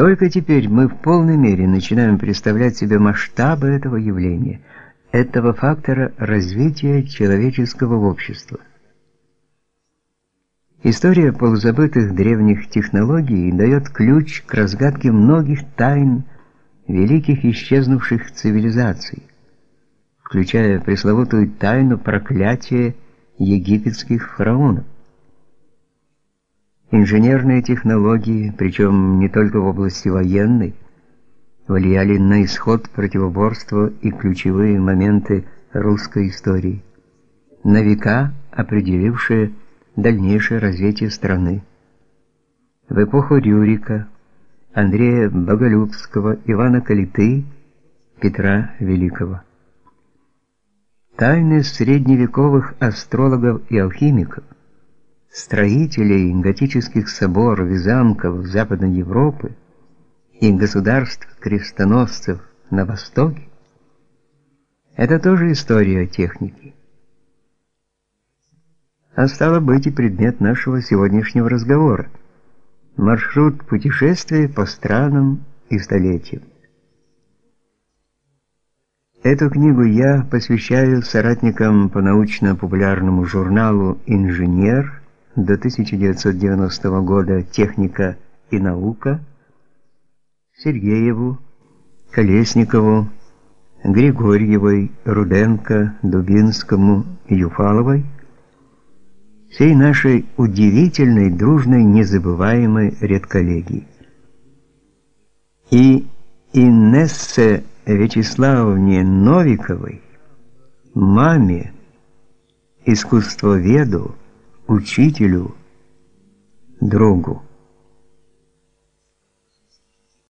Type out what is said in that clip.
Только теперь мы в полной мере начинаем представлять себе масштабы этого явления, этого фактора развития человеческого общества. История полузабытых древних технологий дает ключ к разгадке многих тайн великих исчезнувших цивилизаций, включая пресловутую тайну проклятия египетских фараонов. Инженерные технологии, причем не только в области военной, влияли на исход противоборства и ключевые моменты русской истории, на века определившие дальнейшее развитие страны. В эпоху Рюрика, Андрея Боголюбского, Ивана Калиты, Петра Великого. Тайны средневековых астрологов и алхимиков – строителей готических соборов и замков Западной Европы и государств-крестоносцев на Востоке, это тоже история техники. А стало быть и предмет нашего сегодняшнего разговора. Маршрут путешествия по странам и столетиям. Эту книгу я посвящаю соратникам по научно-популярному журналу «Инженер» до 1990 года «Техника и наука», Сергееву, Колесникову, Григорьевой, Руденко, Дубинскому, Юфаловой, всей нашей удивительной, дружной, незабываемой редколлегии. И Инессе Вячеславовне Новиковой, маме, искусствоведу, учителю, другу.